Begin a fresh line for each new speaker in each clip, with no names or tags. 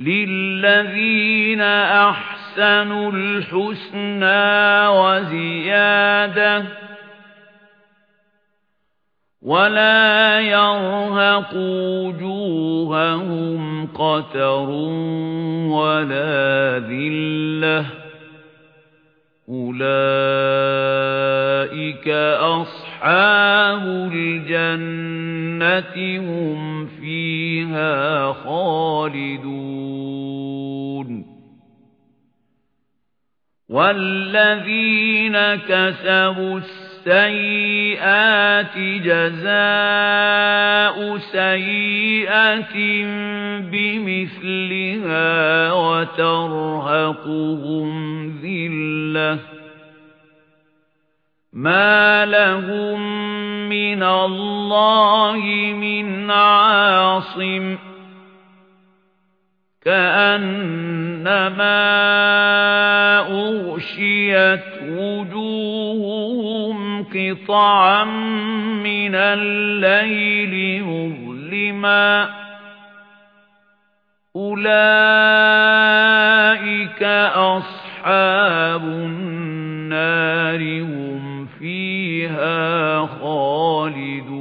لِلَّذِينَ أَحْسَنُوا الْحُسْنَى وَزِيَادَةٌ وَلَا يَرْهَقُ وُجُوهَهُمْ قَتَرٌ وَلَا ذِلَّةٌ أُولَئِكَ أَصْحَابُ الْجَنَّةِ هُمْ فِيهَا خَالِدُونَ. وَالَّذِينَ كَسَبُوا السَّيِّئَاتِ جَزَاءُ سَيِّئَةٍ بِمِثْلِهَا وَتَرْهَقُهُمْ ذِلَّةٌ مَا لَهُم مِّنَ اللَّهِ مِنْ عَاصِمٍ كَأَنَّمَا أُغْشِيَتْ وُجُوهُهُمْ قِطَعًا مِنَ اللَّيْلِ مُظْلِمًا أُولَئِكَ خَالِدُونَ.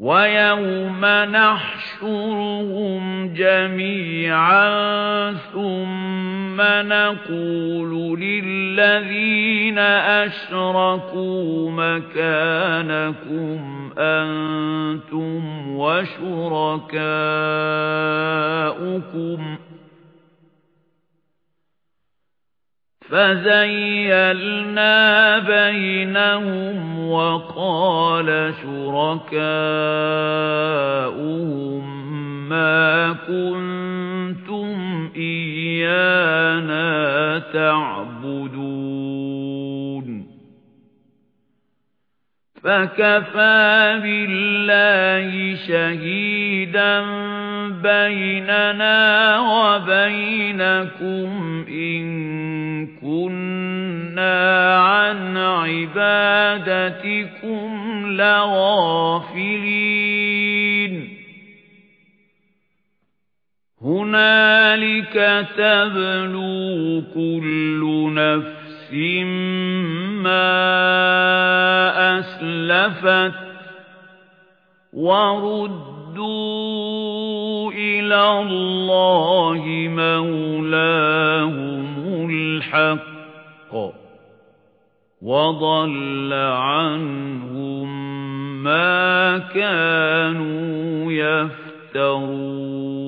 وَيَوْمَ نَحْشُرُهُمْ جَمِيعًا ثُمَّ نَقُولُ لِلَّذِينَ أَشْرَكُوا مَكَانَكُمْ أَنْتُمْ وَشُرَكَاؤُكُمْ. فَزَيَّلْنَا بَيْنَهُمْ وَقَالَ شُرَكَاؤُهُم مَّا كُنتُمْ إِيَّانَا تَعْبُدُونَ. فَكَفَى بِاللَّهِ شَهِيدًا بَيْنَنَا وَبَيْنَكُمْ إِن عِبَادَتِكُمْ لَغَافِلِينَ. هُنَالِكَ تَبْلُو كُلُّ نَفْسٍ مَا أَسْلَفَتْ وَرُدُّوا إِلَى اللَّهِ مَوْلَاهُمُ وَضَلَّ عَنْهُم مَّا كَانُوا يَفْتَرُونَ